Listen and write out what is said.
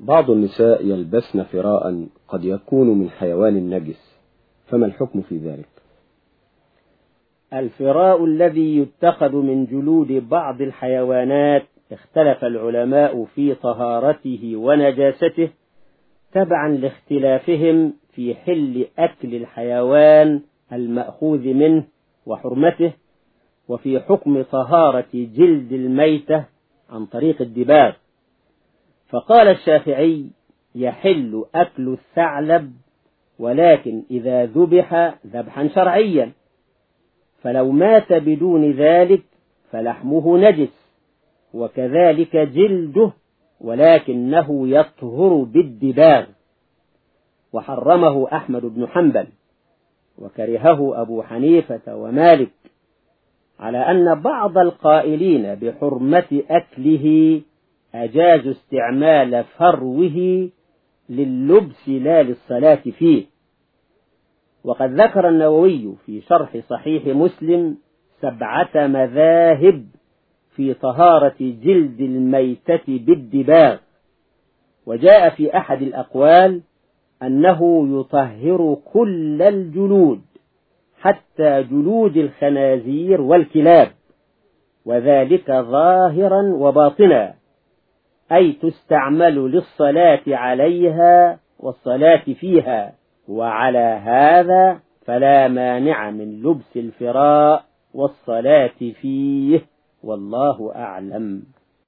بعض النساء يلبسن فراء قد يكون من حيوان نجس فما الحكم في ذلك؟ الفراء الذي يتخذ من جلود بعض الحيوانات اختلف العلماء في طهارته ونجاسته تبعا لاختلافهم في حل أكل الحيوان المأخوذ منه وحرمته وفي حكم طهارة جلد الميتة عن طريق الدباغ. فقال الشافعي يحل أكل الثعلب ولكن إذا ذبح ذبحا شرعيا. فلو مات بدون ذلك فلحمه نجس وكذلك جلده ولكنه يطهر بالدباغ. وحرمه أحمد بن حنبل وكرهه أبو حنيفة ومالك على أن بعض القائلين بحرمة أكله أجازوا استعمال فروه لللبس لا للصلاة فيه. وقد ذكر النووي في شرح صحيح مسلم سبعة مذاهب في طهارة جلد الميتة بالدباغ. وجاء في أحد الأقوال أنه يطهر كل الجلود حتى جلود الخنازير والكلاب وذلك ظاهرا وباطنا. أي تستعمل للصلاة عليها والصلاة فيها وعلى هذا فلا مانع من لبس الفراء والصلاة فيه والله أعلم.